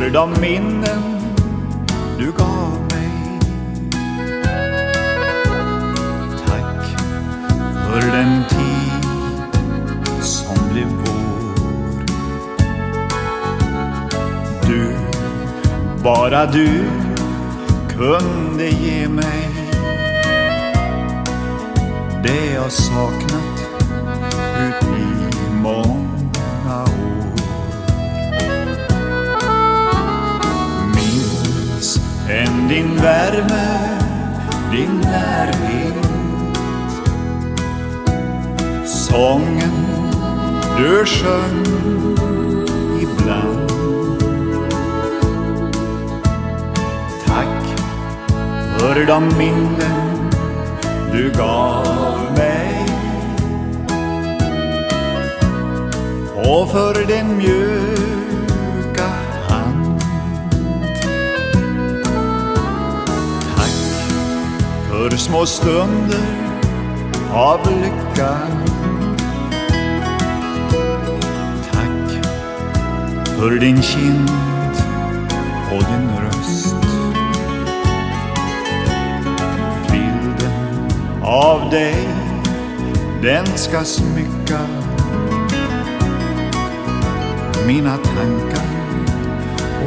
för de minnen du gav mig. Tack för den tid som blev vår. Du, bara du kunde ge mig det jag saknat din värme, din närhet. Sången du sjöng ibland. Tack för de minnen du gav mig och för den mjuka små stunder av lycka. Tack för din kind och din röst. Bilden av dig, den ska smycka mina tankar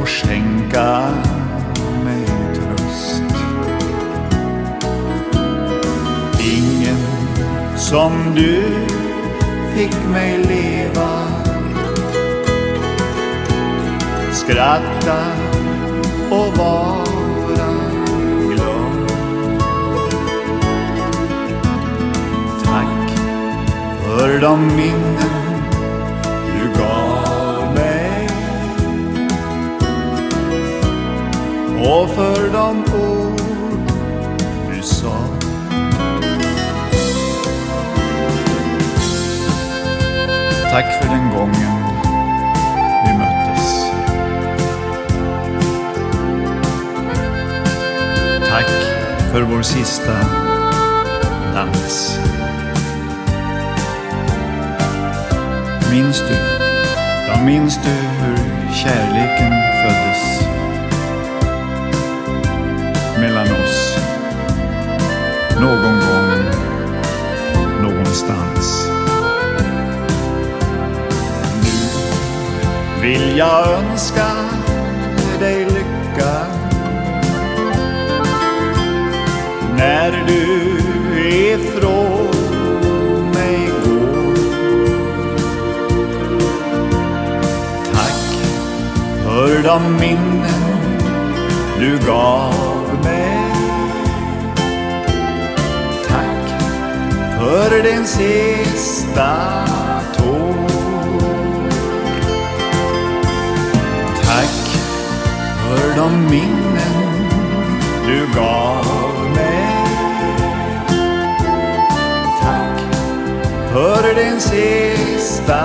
och skänka som du fick mig leva skratta och vara glad. Tack för de minnen du gav mig och för de ord Tack för den gången vi möttes. Tack för vår sista dans. Minns du, ja minns du hur kärleken föddes mellan oss någon gång, någonstans. Vill jag önska dig lycka när du ifrån mig går. Tack för de minnen du gav mig. Tack för din sista tår. För de minnen du gav mig. Tack för din sista